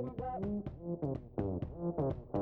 ってなさい。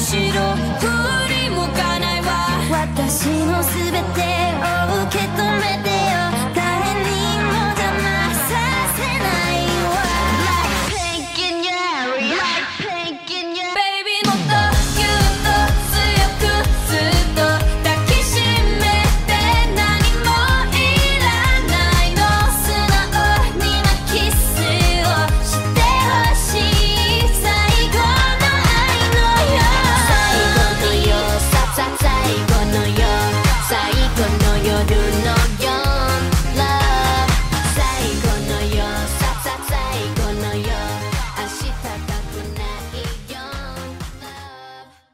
振り向かないわ。私の全てを